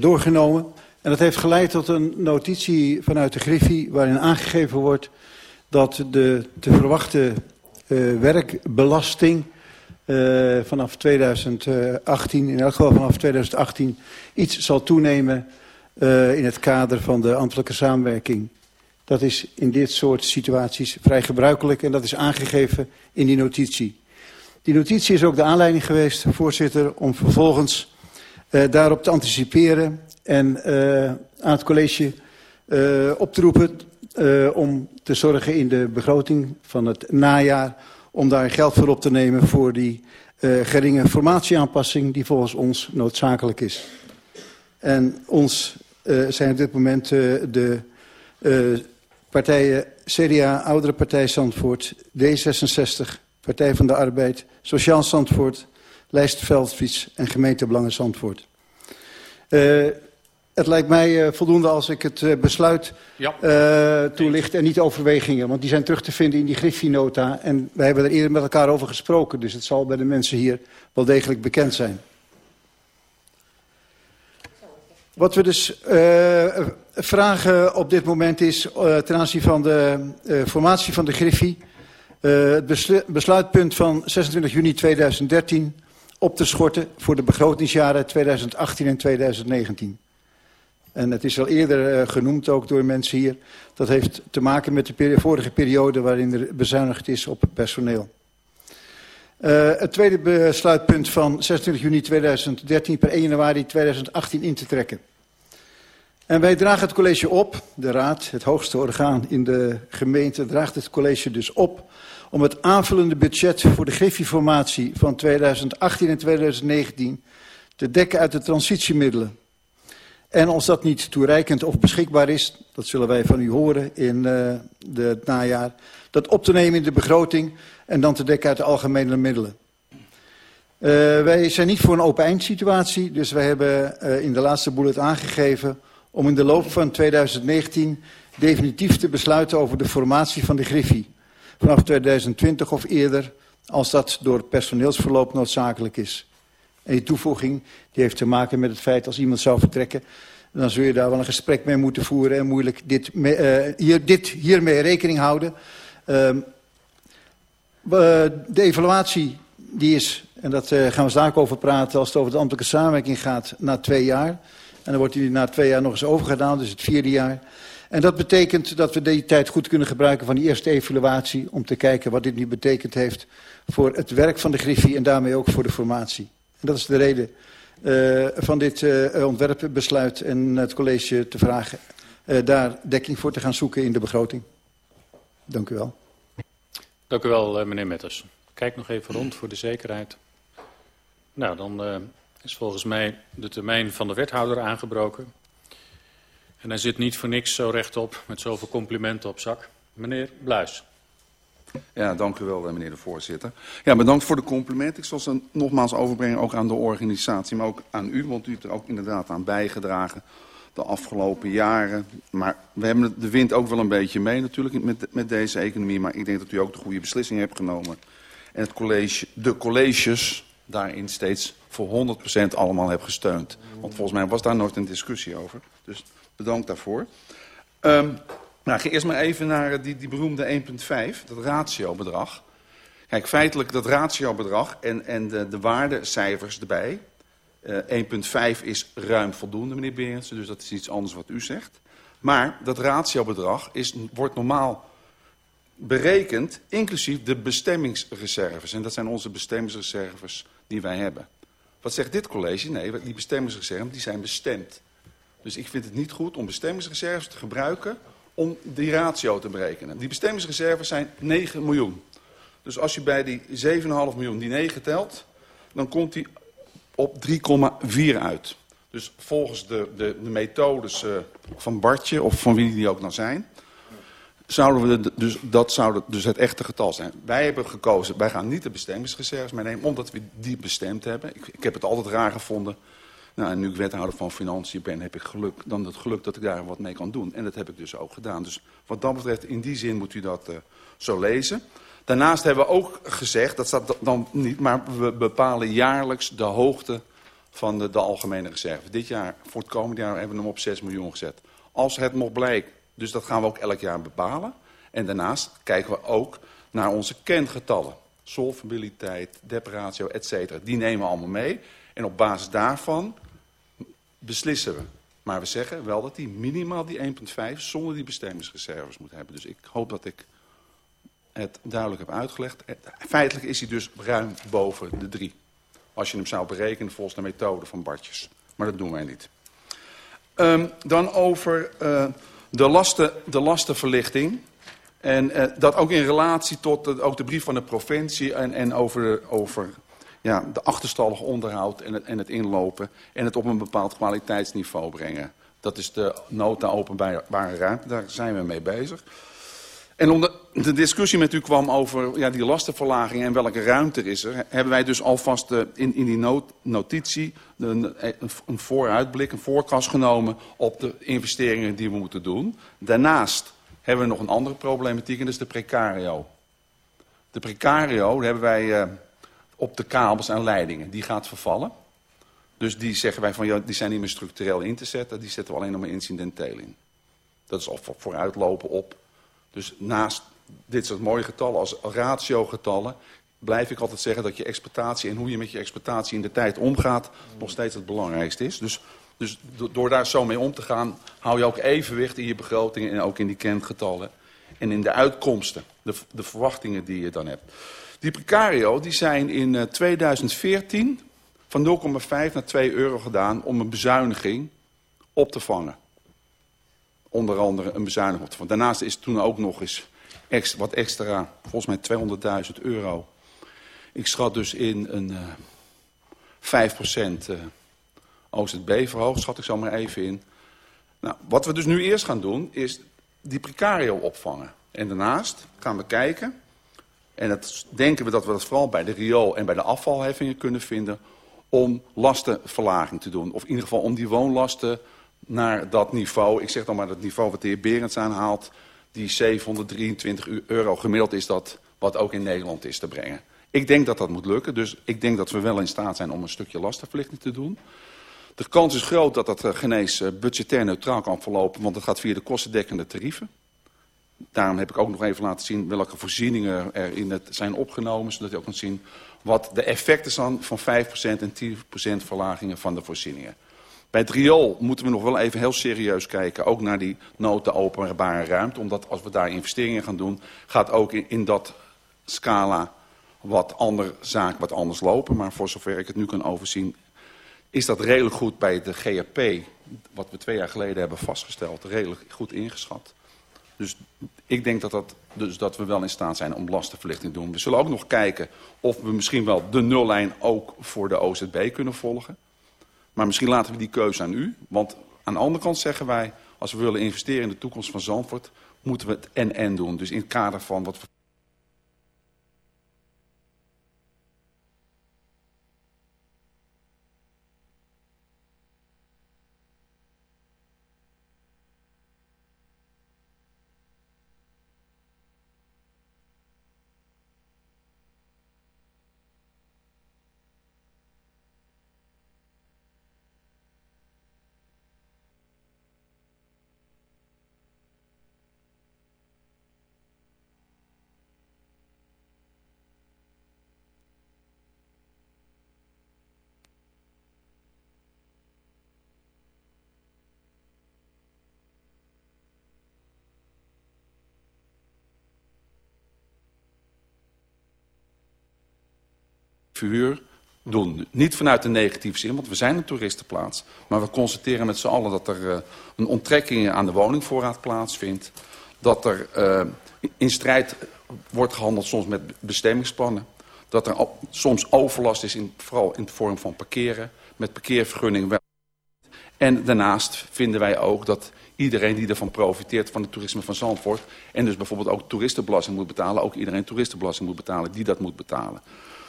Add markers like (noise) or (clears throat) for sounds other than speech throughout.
doorgenomen. En dat heeft geleid tot een notitie vanuit de Griffie waarin aangegeven wordt dat de te verwachte uh, werkbelasting uh, vanaf 2018, in elk geval vanaf 2018, iets zal toenemen in het kader van de ambtelijke samenwerking. Dat is in dit soort situaties vrij gebruikelijk en dat is aangegeven in die notitie. Die notitie is ook de aanleiding geweest, voorzitter, om vervolgens daarop te anticiperen en uh, aan het college uh, op te roepen om te zorgen in de begroting van het najaar om daar geld voor op te nemen voor die geringe formatieaanpassing die volgens ons noodzakelijk is. En ons zijn op dit moment de partijen CDA, Oudere Partij Zandvoort, D66, Partij van de Arbeid, Sociaal Zandvoort, Lijst Veldfiets en Gemeentebelangen Zandvoort. Uh, het lijkt mij uh, voldoende als ik het uh, besluit ja. toelicht en niet overwegingen. Want die zijn terug te vinden in die Griffie-nota. En wij hebben er eerder met elkaar over gesproken. Dus het zal bij de mensen hier wel degelijk bekend zijn. Wat we dus vragen op dit moment is ten aanzien van de formatie van de Griffie. het besluitpunt van 26 juni 2013 op te schorten voor de begrotingsjaren 2018 en 2019. En het is al eerder uh, genoemd ook door mensen hier. Dat heeft te maken met de vorige periode waarin er bezuinigd is op personeel. Uh, het tweede besluitpunt van 26 juni 2013 per 1 januari 2018 in te trekken. En wij dragen het college op, de raad, het hoogste orgaan in de gemeente, draagt het college dus op om het aanvullende budget voor de griffieformatie van 2018 en 2019 te dekken uit de transitiemiddelen. En als dat niet toereikend of beschikbaar is, dat zullen wij van u horen in uh, de, het najaar, dat op te nemen in de begroting en dan te dekken uit de algemene middelen. Uh, wij zijn niet voor een open eindsituatie, dus wij hebben uh, in de laatste bullet aangegeven om in de loop van 2019 definitief te besluiten over de formatie van de Griffie. Vanaf 2020 of eerder, als dat door personeelsverloop noodzakelijk is. En die toevoeging die heeft te maken met het feit als iemand zou vertrekken... dan zul je daar wel een gesprek mee moeten voeren... en moeilijk dit, uh, hier, dit hiermee rekening houden. Uh, de evaluatie die is, en daar uh, gaan we straks over praten... als het over de ambtelijke samenwerking gaat, na twee jaar. En dan wordt die na twee jaar nog eens overgedaan, dus het vierde jaar... En dat betekent dat we die tijd goed kunnen gebruiken van die eerste evaluatie... om te kijken wat dit nu betekend heeft voor het werk van de Griffie... en daarmee ook voor de formatie. En dat is de reden uh, van dit uh, ontwerpbesluit en het college te vragen uh, daar dekking voor te gaan zoeken in de begroting. Dank u wel. Dank u wel, meneer Metters. Kijk nog even rond voor de zekerheid. Nou, dan is volgens mij de termijn van de wethouder aangebroken. En hij zit niet voor niks zo rechtop met zoveel complimenten op zak. Meneer Bluis. Ja, dank u wel, meneer de voorzitter. Ja, bedankt voor de compliment. Ik zal ze nogmaals overbrengen, ook aan de organisatie, maar ook aan u, want u hebt er ook inderdaad aan bijgedragen de afgelopen jaren. Maar we hebben de wind ook wel een beetje mee natuurlijk met, met deze economie, maar ik denk dat u ook de goede beslissing hebt genomen. En het college, de colleges daarin steeds voor 100% allemaal hebt gesteund. Want volgens mij was daar nooit een discussie over. Dus bedankt daarvoor. Um, nou, ga eerst maar even naar die, die beroemde 1.5, dat ratiobedrag. Kijk, feitelijk dat ratiobedrag en, en de, de waardecijfers erbij. Uh, 1.5 is ruim voldoende, meneer Berendsen, dus dat is iets anders wat u zegt. Maar dat ratiobedrag is, wordt normaal berekend, inclusief de bestemmingsreserves. En dat zijn onze bestemmingsreserves die wij hebben. Wat zegt dit college? Nee, die bestemmingsreserves die zijn bestemd. Dus ik vind het niet goed om bestemmingsreserves te gebruiken om die ratio te berekenen. Die bestemmingsreserves zijn 9 miljoen. Dus als je bij die 7,5 miljoen die 9 telt, dan komt die op 3,4 uit. Dus volgens de, de, de methodes uh, van Bartje, of van wie die ook nou zijn, zouden dus, dat zou dus het echte getal zijn. Wij hebben gekozen, wij gaan niet de bestemmingsreserves meenemen, omdat we die bestemd hebben. Ik, ik heb het altijd raar gevonden nou, en nu ik wethouder van Financiën ben, heb ik geluk, dan het geluk dat ik daar wat mee kan doen. En dat heb ik dus ook gedaan. Dus wat dat betreft, in die zin moet u dat uh, zo lezen. Daarnaast hebben we ook gezegd, dat staat dan niet, maar we bepalen jaarlijks de hoogte van de, de algemene reserve. Dit jaar, voor het komende jaar, hebben we hem op 6 miljoen gezet. Als het nog blijkt, dus dat gaan we ook elk jaar bepalen. En daarnaast kijken we ook naar onze kentgetallen. Solvabiliteit, deparatio, et cetera. Die nemen we allemaal mee. En op basis daarvan beslissen we. Maar we zeggen wel dat hij minimaal die 1,5 zonder die bestemmingsreserves moet hebben. Dus ik hoop dat ik het duidelijk heb uitgelegd. Feitelijk is hij dus ruim boven de 3. Als je hem zou berekenen volgens de methode van Bartjes. Maar dat doen wij niet. Um, dan over uh, de, lasten, de lastenverlichting. En uh, dat ook in relatie tot ook de brief van de provincie en, en over, over ja, de achterstallig onderhoud en het, en het inlopen en het op een bepaald kwaliteitsniveau brengen. Dat is de nota openbare ruimte, daar zijn we mee bezig. En omdat de discussie met u kwam over ja, die lastenverlaging en welke ruimte is er, hebben wij dus alvast in, in die notitie een, een vooruitblik, een voorkast genomen op de investeringen die we moeten doen. Daarnaast hebben we nog een andere problematiek en dat is de precario. De precario hebben wij uh, op de kabels en leidingen. Die gaat vervallen. Dus die zeggen wij van, ja, die zijn niet meer structureel in te zetten. Die zetten we alleen nog maar incidenteel in. Dat is al vooruitlopen op. Dus naast dit soort mooie getallen als ratio-getallen... blijf ik altijd zeggen dat je exploitatie en hoe je met je exploitatie in de tijd omgaat... nog steeds het belangrijkste is. Dus, dus door daar zo mee om te gaan... hou je ook evenwicht in je begrotingen en ook in die kentgetallen. En in de uitkomsten, de, de verwachtingen die je dan hebt. Die precario die zijn in 2014 eh, van 0,5 naar 2 euro gedaan om een bezuiniging op te vangen. Onder andere een bezuiniging. Daarnaast is toen ook nog eens extra, wat extra, volgens mij 200.000 euro. Ik schat dus in een uh, 5% uh, OZB verhoogd, schat ik zo maar even in. Nou, wat we dus nu eerst gaan doen, is die precario opvangen. En daarnaast gaan we kijken en dat denken we dat we dat vooral bij de riool en bij de afvalheffingen kunnen vinden om lastenverlaging te doen. Of in ieder geval om die woonlasten naar dat niveau, ik zeg dan maar dat niveau wat de heer Berends aanhaalt, die 723 euro gemiddeld is dat wat ook in Nederland is te brengen. Ik denk dat dat moet lukken, dus ik denk dat we wel in staat zijn om een stukje lastenverlichting te doen. De kans is groot dat dat genees budgetair neutraal kan verlopen, want het gaat via de kostendekkende tarieven. Daarom heb ik ook nog even laten zien welke voorzieningen er in het zijn opgenomen. Zodat je ook kunt zien wat de effecten zijn van 5% en 10% verlagingen van de voorzieningen. Bij het riool moeten we nog wel even heel serieus kijken. Ook naar die nota openbare ruimte. Omdat als we daar investeringen gaan doen. Gaat ook in, dat scala wat andere zaken wat anders lopen. Maar voor zover ik het nu kan overzien. Is dat redelijk goed bij de GAP. Wat we twee jaar geleden hebben vastgesteld. Redelijk goed ingeschat. Dus ik denk dat, dat, dus dat we wel in staat zijn om lastenverlichting te doen. We zullen ook nog kijken of we misschien wel de nullijn ook voor de OZB kunnen volgen. Maar misschien laten we die keuze aan u. Want aan de andere kant zeggen wij, als we willen investeren in de toekomst van Zandvoort, moeten we het en-en doen. Dus in het kader van wat verhuur doen. Niet vanuit een negatieve zin, want we zijn een toeristenplaats. Maar we constateren met z'n allen dat er uh, een onttrekking aan de woningvoorraad plaatsvindt. Dat er uh, in strijd wordt gehandeld soms met bestemmingsplannen. Dat er soms overlast is, in, vooral in de vorm van parkeren. Met parkeervergunning En daarnaast vinden wij ook dat iedereen die ervan profiteert van het toerisme van Zandvoort... en dus bijvoorbeeld ook toeristenbelasting moet betalen... ook iedereen toeristenbelasting moet betalen die dat moet betalen.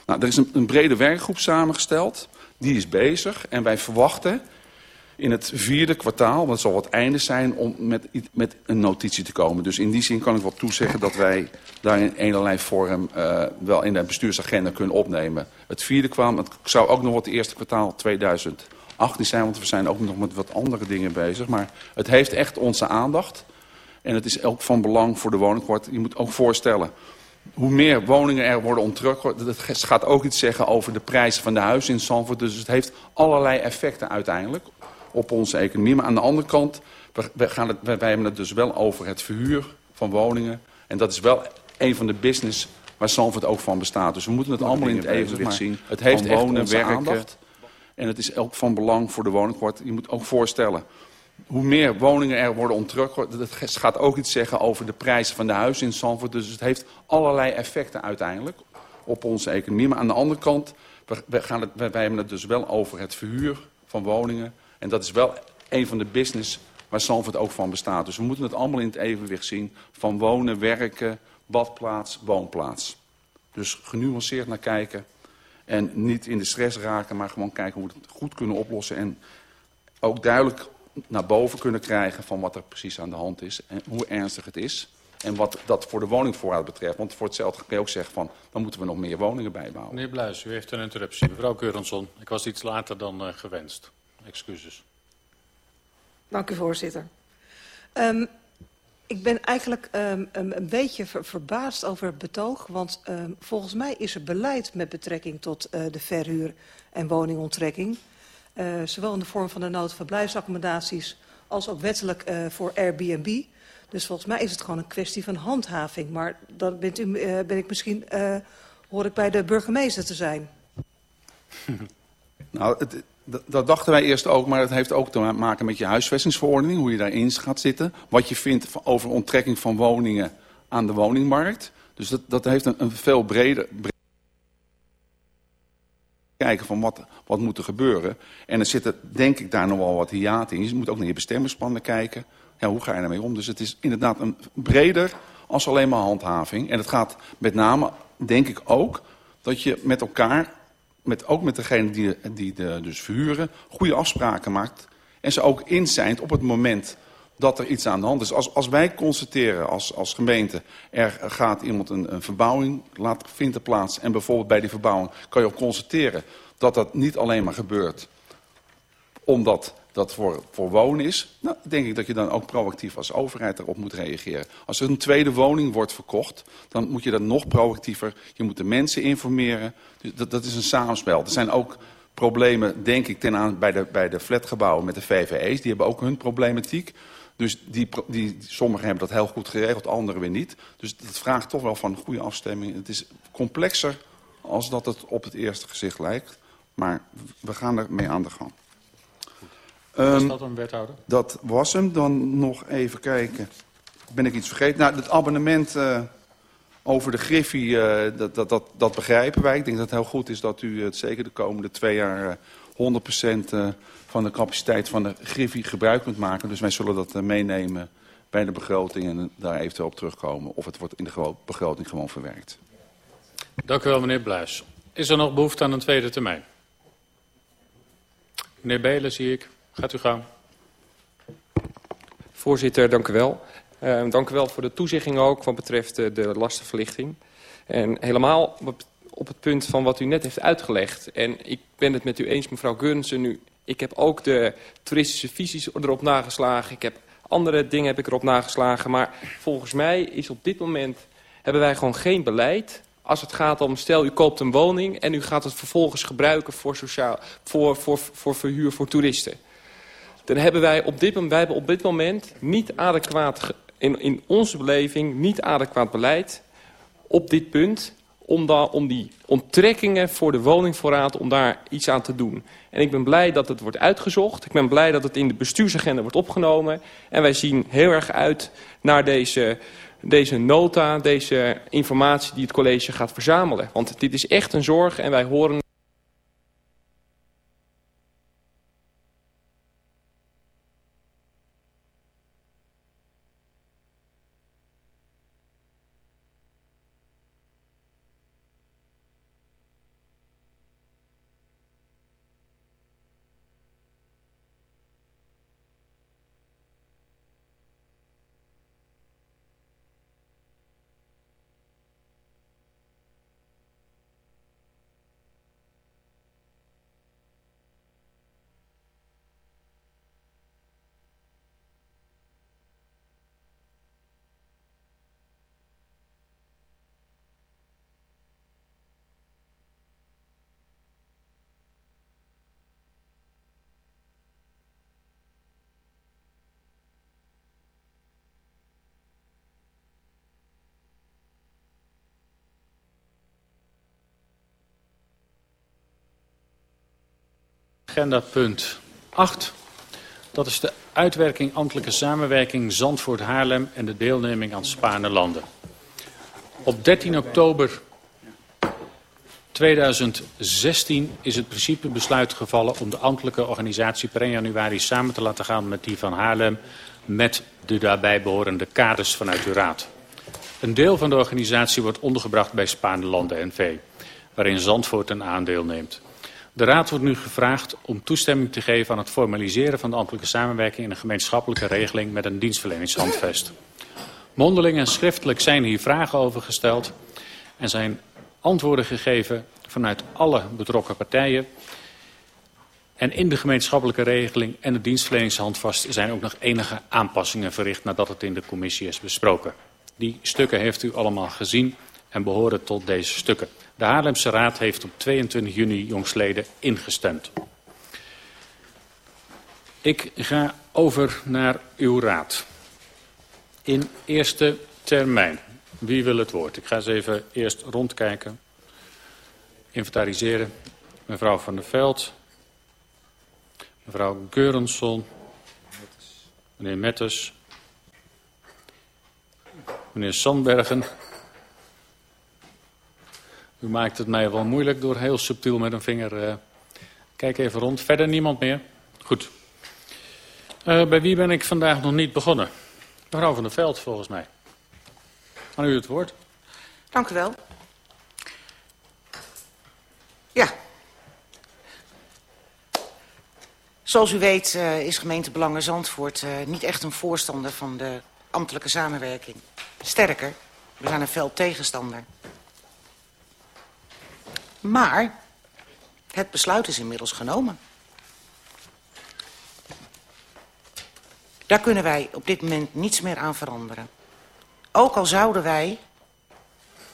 Nou, er is een, een brede werkgroep samengesteld. Die is bezig. En wij verwachten in het vierde kwartaal, dat zal het einde zijn, om met, met een notitie te komen. Dus in die zin kan ik wel toezeggen dat wij daar in allerlei vorm uh, wel in de bestuursagenda kunnen opnemen. Het vierde kwam, het zou ook nog wat het eerste kwartaal 2018 zijn, want we zijn ook nog met wat andere dingen bezig. Maar het heeft echt onze aandacht. En het is ook van belang voor de woningkwart. Je moet ook voorstellen, hoe meer woningen er worden ontrukt, dat gaat ook iets zeggen over de prijzen van de huizen in Zandvoort. Dus het heeft allerlei effecten uiteindelijk op onze economie. Maar aan de andere kant, we, gaan het, wij hebben het dus wel over het verhuur van woningen. En dat is wel een van de business waar Zandvoort ook van bestaat. Dus we moeten het allemaal in het evenwicht zien. Het heeft wonen, werken. Aandacht. En het is ook van belang voor de woningkwart. Je moet ook voorstellen, hoe meer woningen er worden ontrukt, dat gaat ook iets zeggen over de prijzen van de huizen in Zandvoort. Dus het heeft allerlei effecten uiteindelijk op onze economie. Maar aan de andere kant, we, gaan het, wij hebben het dus wel over het verhuur van woningen. En dat is wel een van de business waar Zandvoort ook van bestaat. Dus we moeten het allemaal in het evenwicht zien van wonen, werken, badplaats, woonplaats. Dus genuanceerd naar kijken en niet in de stress raken, maar gewoon kijken hoe we het goed kunnen oplossen. En ook duidelijk naar boven kunnen krijgen van wat er precies aan de hand is en hoe ernstig het is. En wat dat voor de woningvoorraad betreft. Want voor hetzelfde kun je ook zeggen van, dan moeten we nog meer woningen bijbouwen. Meneer Bluis, u heeft een interruptie. Mevrouw Keurenson, ik was iets later dan uh, gewenst. Excuses. Dank u, voorzitter. Um, ik ben eigenlijk um, een beetje ver, verbaasd over het betoog. Want um, volgens mij is er beleid met betrekking tot uh, de verhuur en woningonttrekking. Uh, zowel in de vorm van de noodverblijfsaccommodaties als ook wettelijk uh, voor Airbnb. Dus volgens mij is het gewoon een kwestie van handhaving. Maar dan bent u, uh, ben ik misschien, hoor ik bij de burgemeester te zijn. (laughs) nou, dat dachten wij eerst ook, maar het heeft ook te maken met je huisvestingsverordening. Hoe je daarin gaat zitten. Wat je vindt over onttrekking van woningen aan de woningmarkt. Dus dat, dat heeft een veel breder, kijken van wat, wat moet er gebeuren. En er zitten denk ik daar nog wel wat hiaten in. Je moet ook naar je bestemmingsplannen kijken. Ja, hoe ga je daarmee om? Dus het is inderdaad een breder als alleen maar handhaving. En het gaat met name, denk ik ook, dat je met elkaar, met, ook met degene die, die de, dus verhuren, goede afspraken maakt. En ze ook inzijnt op het moment dat er iets aan de hand is. Als, als wij constateren als, als gemeente, er gaat iemand een, verbouwing, laat, vindt plaats. En bijvoorbeeld bij die verbouwing kan je ook constateren dat dat niet alleen maar gebeurt omdat dat voor, voor wonen is, nou, denk ik dat je dan ook proactief als overheid erop moet reageren. Als er een tweede woning wordt verkocht, dan moet je dat nog proactiever. Je moet de mensen informeren. Dus dat, dat is een samenspel. Er zijn ook problemen, denk ik, ten aan, bij, de, bij de flatgebouwen met de VVE's. Die hebben ook hun problematiek. Dus die, die, sommigen hebben dat heel goed geregeld, anderen weer niet. Dus dat vraagt toch wel van goede afstemming. Het is complexer als dat het op het eerste gezicht lijkt. Maar we gaan er mee aan de gang. Was um, dat een wethouder? Dat was hem. Dan nog even kijken. Ben ik iets vergeten? Nou, het abonnement uh, over de Griffie, uh, dat, dat, dat, dat, begrijpen wij. Ik denk dat het heel goed is dat u het zeker de komende twee jaar uh, 100% van de capaciteit van de Griffie gebruik kunt maken. Dus wij zullen dat meenemen bij de begroting en daar eventueel op terugkomen. Of het wordt in de begroting gewoon verwerkt. Dank u wel, meneer Bluis. Is er nog behoefte aan een tweede termijn? Meneer Belen, zie ik. Gaat u gang. Voorzitter, dank u wel. Uh, dank u wel voor de toezegging ook wat betreft uh, de lastenverlichting. En helemaal op het punt van wat u net heeft uitgelegd. En ik ben het met u eens, mevrouw Gunsen. Nu, ik heb ook de toeristische visies erop nageslagen. Ik heb andere dingen heb ik erop nageslagen. Maar volgens mij is op dit moment hebben wij gewoon geen beleid als het gaat om, stel u koopt een woning en u gaat het vervolgens gebruiken voor, sociaal, voor, voor, voor verhuur voor toeristen dan hebben wij op dit, wij hebben op dit moment niet adequaat, in, in onze beleving, niet adequaat beleid op dit punt om, om die onttrekkingen voor de woningvoorraad, om daar iets aan te doen. En ik ben blij dat het wordt uitgezocht. Ik ben blij dat het in de bestuursagenda wordt opgenomen. En wij zien heel erg uit naar deze, deze nota, deze informatie die het college gaat verzamelen. Want dit is echt een zorg en wij horen agenda punt 8. Dat is de uitwerking ambtelijke samenwerking Zandvoort-Haarlem en de deelneming aan Spaarne landen. Op 13 oktober 2016 is het principebesluit gevallen om de ambtelijke organisatie per 1 januari samen te laten gaan met die van Haarlem met de daarbij behorende kaders vanuit uw raad. Een deel van de organisatie wordt ondergebracht bij Spaarne Landen NV, waarin Zandvoort een aandeel neemt. De Raad wordt nu gevraagd om toestemming te geven aan het formaliseren van de ambtelijke samenwerking in een gemeenschappelijke regeling met een dienstverleningshandvest. Mondeling en schriftelijk zijn hier vragen over gesteld en zijn antwoorden gegeven vanuit alle betrokken partijen. En in de gemeenschappelijke regeling en de dienstverleningshandvast zijn ook nog enige aanpassingen verricht nadat het in de commissie is besproken. Die stukken heeft u allemaal gezien en behoren tot deze stukken. De Haarlemse Raad heeft op 22 juni jongsleden ingestemd. Ik ga over naar uw raad. In eerste termijn. Wie wil het woord? Ik ga eens even eerst rondkijken. Inventariseren. Mevrouw van der Veld. Mevrouw Geurensson. Meneer Metters. Meneer Sandbergen. U maakt het mij wel moeilijk door heel subtiel met een vinger... Uh, kijk even rond. Verder niemand meer? Goed. Uh, bij wie ben ik vandaag nog niet begonnen? Mevrouw van der Veld, volgens mij. Aan u het woord. Dank u wel. Ja. Zoals u weet uh, is gemeente Belangen Zandvoort niet echt een voorstander van de ambtelijke samenwerking. Sterker, we zijn een fel tegenstander. Maar het besluit is inmiddels genomen. Daar kunnen wij op dit moment niets meer aan veranderen. Ook al zouden wij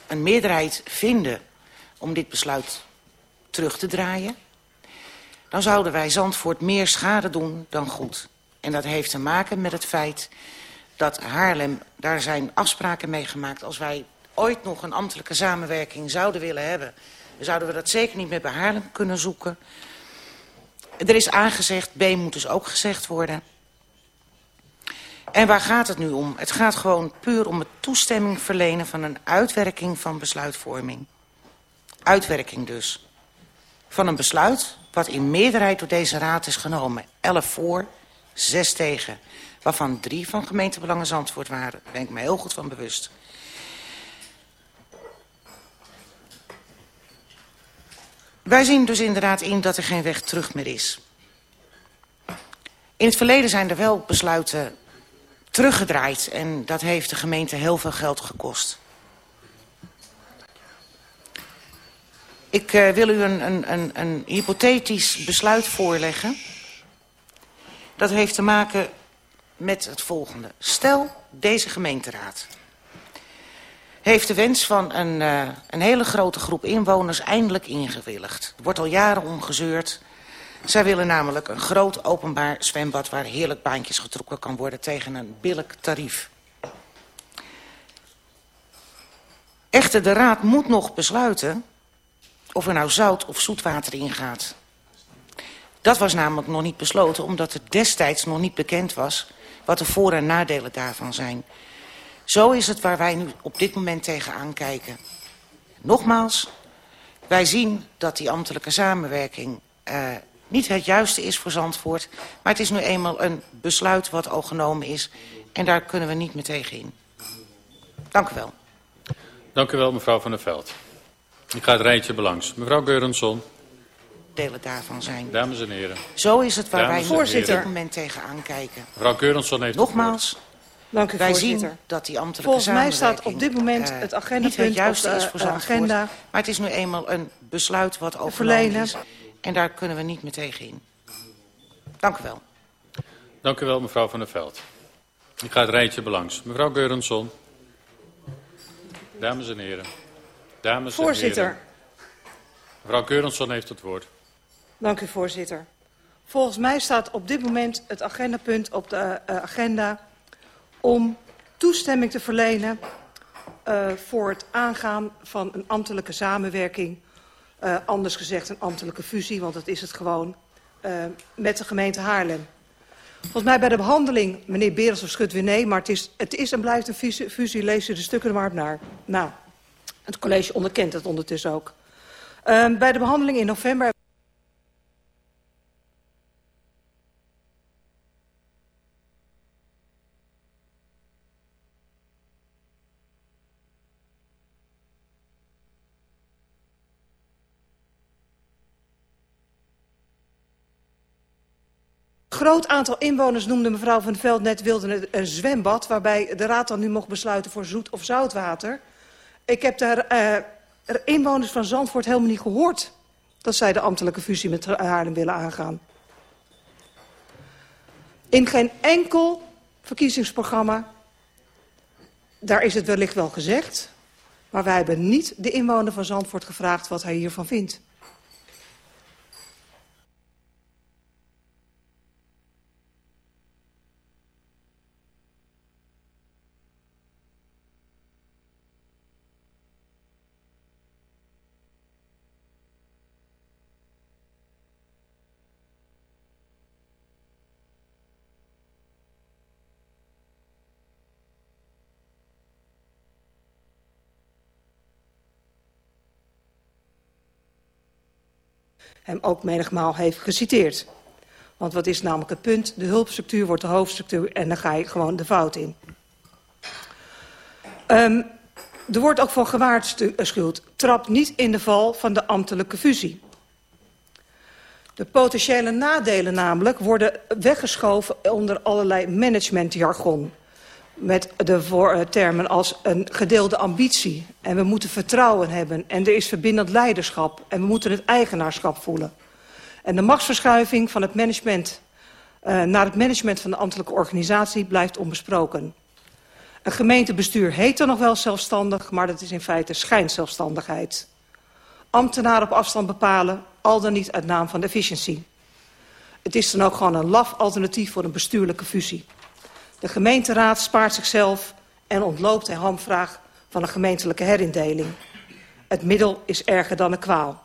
een meerderheid vinden om dit besluit terug te draaien... dan zouden wij Zandvoort meer schade doen dan goed. En dat heeft te maken met het feit dat Haarlem... daar zijn afspraken mee gemaakt. Als wij ooit nog een ambtelijke samenwerking zouden willen hebben... zouden we dat zeker niet meer bij Haarlem kunnen zoeken. Er is aangezegd, B moet dus ook gezegd worden... En waar gaat het nu om? Het gaat gewoon puur om het toestemming verlenen van een uitwerking van besluitvorming. Uitwerking dus. Van een besluit wat in meerderheid door deze raad is genomen. 11 voor, 6 tegen. Waarvan drie van gemeentebelangen Zandvoort waren. Daar ben ik me heel goed van bewust. Wij zien dus inderdaad in dat er geen weg terug meer is. In het verleden zijn er wel besluiten teruggedraaid. En dat heeft de gemeente heel veel geld gekost. Ik uh, wil u een, een, een, een hypothetisch besluit voorleggen. Dat heeft te maken met het volgende. Stel, deze gemeenteraad heeft de wens van een, uh, een hele grote groep inwoners eindelijk ingewilligd. Er wordt al jaren omgezeurd. Zij willen namelijk een groot openbaar zwembad waar heerlijk baantjes getrokken kan worden tegen een billig tarief. Echter, de raad moet nog besluiten of er nou zout of zoetwater in gaat. Dat was namelijk nog niet besloten, omdat het destijds nog niet bekend was wat de voor- en nadelen daarvan zijn. Zo is het waar wij nu op dit moment tegenaan kijken. Nogmaals, wij zien dat die ambtelijke samenwerking uh, niet het juiste is voor Zandvoort. Maar het is nu eenmaal een besluit wat al genomen is. En daar kunnen we niet meer tegen in. Dank u wel. Dank u wel, mevrouw Van der Veld. Ik ga het rijtje belangs. Mevrouw Geurensson. Delen daarvan zijn. Dames en heren. Zo is het waar Dames wij Voorzitter. op dit moment tegenaan kijken. Mevrouw Geurensson heeft Nogmaals, Dank u, wij voorzitter. zien dat die ambtelijke Volgens mij staat op dit moment uh, het niet het agendapunt juiste op de is voor agenda. Maar het is nu eenmaal een besluit wat genomen is. En daar kunnen we niet meer tegen in. Dank u wel. Dank u wel, mevrouw Van der Veld. Ik ga het rijtje belangs. Mevrouw Geurensson. Dames en heren. Dames Voorzitter. en heren. Mevrouw Geurensson heeft het woord. Dank u, voorzitter. Volgens mij staat op dit moment het agendapunt op de uh, agenda om toestemming te verlenen uh, voor het aangaan van een ambtelijke samenwerking. Uh, anders gezegd een ambtelijke fusie, want dat is het gewoon uh, met de gemeente Haarlem. Volgens mij bij de behandeling, meneer Berels of schudt weer nee... maar het is, het is en blijft een fusie, lees u de stukken er maar naar. Nou, het college onderkent het ondertussen ook. Uh, bij de behandeling in november... groot aantal inwoners noemde mevrouw van Veld net wilde een zwembad... waarbij de raad dan nu mocht besluiten voor zoet of zoutwater. Ik heb daar uh, inwoners van Zandvoort helemaal niet gehoord... dat zij de ambtelijke fusie met Haarlem willen aangaan. In geen enkel verkiezingsprogramma, daar is het wellicht wel gezegd... maar wij hebben niet de inwoner van Zandvoort gevraagd wat hij hiervan vindt. Hem ook menigmaal heeft geciteerd. Want wat is namelijk het punt? De hulpstructuur wordt de hoofdstructuur en dan ga je gewoon de fout in. Um, er wordt ook van gewaarschuwd. Trap niet in de val van de ambtelijke fusie. De potentiële nadelen namelijk worden weggeschoven onder allerlei managementjargon met de termen als een gedeelde ambitie. En we moeten vertrouwen hebben. En er is verbindend leiderschap. En we moeten het eigenaarschap voelen. En de machtsverschuiving van het management uh, naar het management van de ambtelijke organisatie blijft onbesproken. Een gemeentebestuur heet er nog wel zelfstandig, maar dat is in feite schijnzelfstandigheid. Ambtenaren op afstand bepalen, al dan niet uit naam van de efficiëntie. Het is dan ook gewoon een laf alternatief voor een bestuurlijke fusie. De gemeenteraad spaart zichzelf en ontloopt de hamvraag van een gemeentelijke herindeling. Het middel is erger dan de kwaal.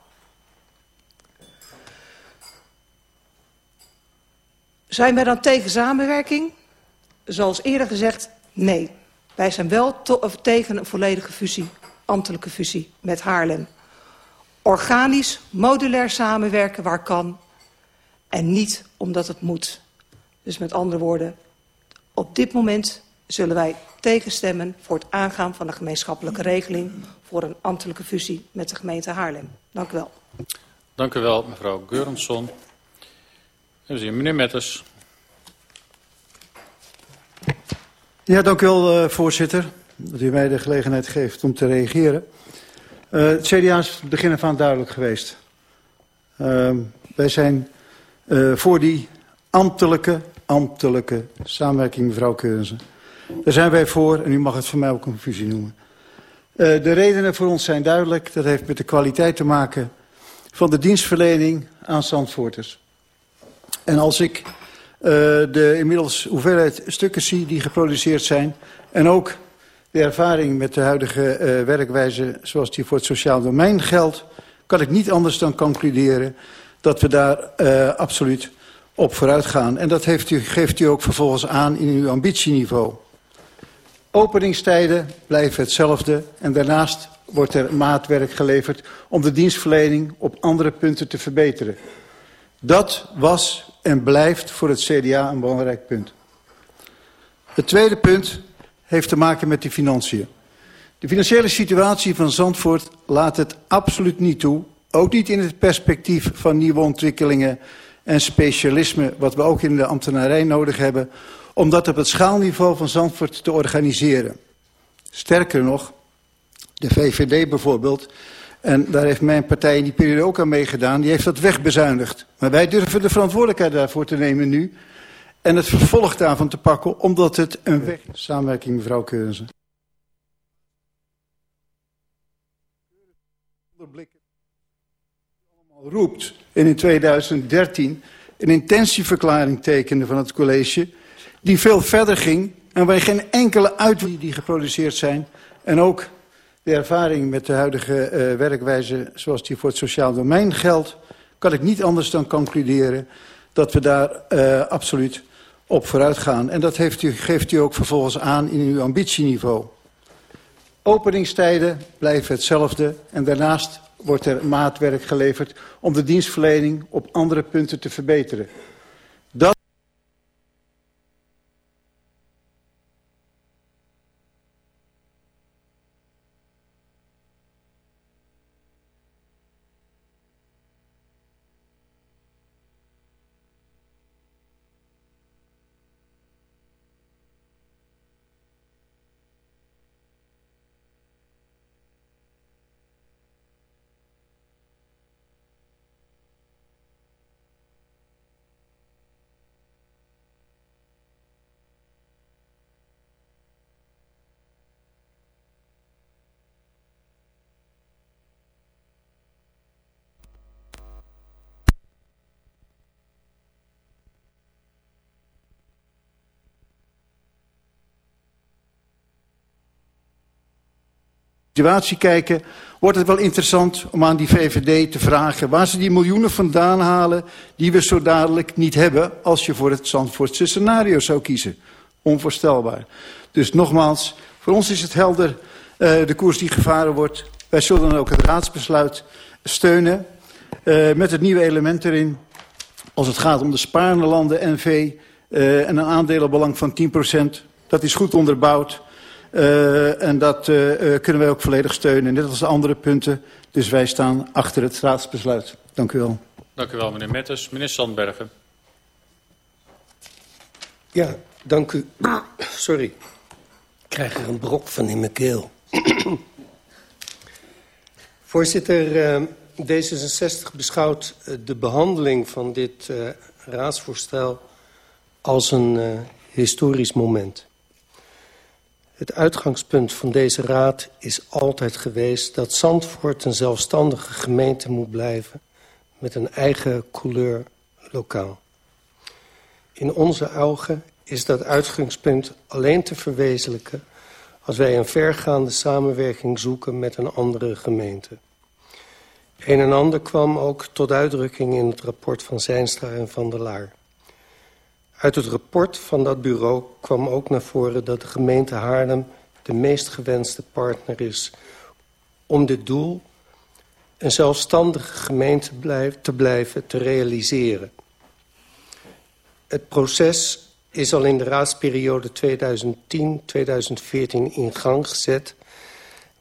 Zijn wij dan tegen samenwerking? Zoals eerder gezegd, nee. Wij zijn wel tegen een volledige fusie, ambtelijke fusie met Haarlem. Organisch, modulair samenwerken waar kan en niet omdat het moet. Dus met andere woorden, op dit moment zullen wij tegenstemmen voor het aangaan van de gemeenschappelijke regeling voor een ambtelijke fusie met de gemeente Haarlem. Dank u wel. Dank u wel, mevrouw Geurensson. We zien meneer Metters. Ja, dank u wel, uh, voorzitter. Dat u mij de gelegenheid geeft om te reageren. Uh, het CDA is het begin af aan duidelijk geweest. Uh, wij zijn uh, voor die ambtelijke ambtelijke samenwerking, mevrouw Keurensen. Daar zijn wij voor en u mag het voor mij ook een fusie noemen. Uh, de redenen voor ons zijn duidelijk. Dat heeft met de kwaliteit te maken van de dienstverlening aan Zandvoorters. En als ik uh, de inmiddels hoeveelheid stukken zie die geproduceerd zijn... en ook de ervaring met de huidige uh, werkwijze zoals die voor het sociaal domein geldt... kan ik niet anders dan concluderen dat we daar absoluut op vooruit gaan. En dat heeft u, geeft u ook vervolgens aan in uw ambitieniveau. Openingstijden blijven hetzelfde en daarnaast wordt er maatwerk geleverd om de dienstverlening op andere punten te verbeteren. Dat was en blijft voor het CDA een belangrijk punt. Het tweede punt heeft te maken met de financiën. De financiële situatie van Zandvoort laat het absoluut niet toe, ook niet in het perspectief van nieuwe ontwikkelingen en specialisme wat we ook in de ambtenarij nodig hebben... om dat op het schaalniveau van Zandvoort te organiseren. Sterker nog, de VVD bijvoorbeeld... en daar heeft mijn partij in die periode ook aan meegedaan... die heeft dat wegbezuinigd. Maar wij durven de verantwoordelijkheid daarvoor te nemen nu... en het vervolg daarvan te pakken, omdat het een weg. Samenwerking, mevrouw Keurensen. Roept en in 2013 een intentieverklaring tekende van het college... die veel verder ging en waar geen enkele uitvoering die geproduceerd zijn... en ook de ervaring met de huidige uh, werkwijze zoals die voor het sociaal domein geldt... kan ik niet anders dan concluderen dat we daar uh, absoluut op vooruit gaan. En dat heeft u, geeft u ook vervolgens aan in uw ambitieniveau. Openingstijden blijven hetzelfde en daarnaast wordt er maatwerk geleverd om de dienstverlening op andere punten te verbeteren. Dat situatie kijken, wordt het wel interessant om aan die VVD te vragen waar ze die miljoenen vandaan halen die we zo dadelijk niet hebben als je voor het Zandvoortse scenario zou kiezen. Onvoorstelbaar. Dus nogmaals, voor ons is het helder uh, de koers die gevaren wordt. Wij zullen ook het raadsbesluit steunen uh, met het nieuwe element erin. Als het gaat om de sparende landen NV uh, en een aandelenbelang van 10%. Dat is goed onderbouwd. Uh, en dat uh, kunnen wij ook volledig steunen, net als de andere punten. Dus wij staan achter het raadsbesluit. Dank u wel. Dank u wel, meneer Metters. Meneer Sandbergen. Ja, dank u. (coughs) Sorry. Ik krijg er een brok van in mijn keel. (coughs) Voorzitter, uh, D66 beschouwt de behandeling van dit uh, raadsvoorstel als een uh, historisch moment. Het uitgangspunt van deze raad is altijd geweest dat Zandvoort een zelfstandige gemeente moet blijven met een eigen couleur lokaal. In onze ogen is dat uitgangspunt alleen te verwezenlijken als wij een vergaande samenwerking zoeken met een andere gemeente. Een en ander kwam ook tot uitdrukking in het rapport van Zijnstra en Van der Laar. Uit het rapport van dat bureau kwam ook naar voren dat de gemeente Haarlem de meest gewenste partner is om dit doel een zelfstandige gemeente te blijven te realiseren. Het proces is al in de raadsperiode 2010-2014 in gang gezet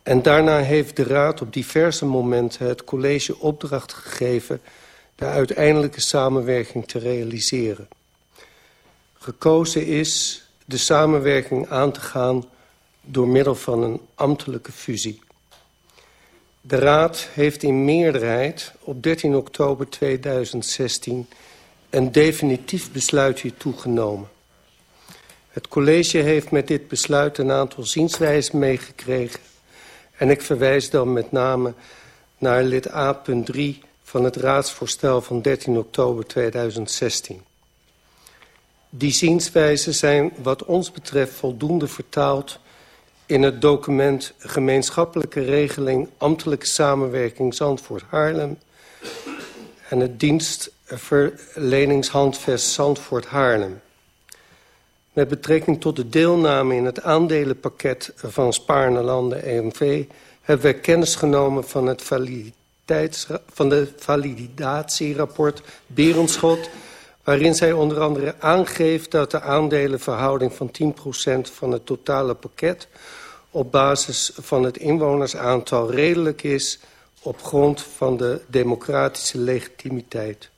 en daarna heeft de raad op diverse momenten het college opdracht gegeven de uiteindelijke samenwerking te realiseren gekozen is de samenwerking aan te gaan door middel van een ambtelijke fusie. De Raad heeft in meerderheid op 13 oktober 2016 een definitief besluit hiertoe genomen. Het college heeft met dit besluit een aantal zienswijzen meegekregen en ik verwijs dan met name naar lid A.3 van het raadsvoorstel van 13 oktober 2016. Die zienswijzen zijn wat ons betreft voldoende vertaald in het document Gemeenschappelijke Regeling Ambtelijke Samenwerking Zandvoort-Haarlem en het dienstverleningshandvest Zandvoort-Haarlem. Met betrekking tot de deelname in het aandelenpakket van Spaarne Landen EMV hebben wij kennis genomen van het van de validatierrapport Berenschot waarin zij onder andere aangeeft dat de aandelenverhouding van 10% van het totale pakket op basis van het inwonersaantal redelijk is op grond van de democratische legitimiteit.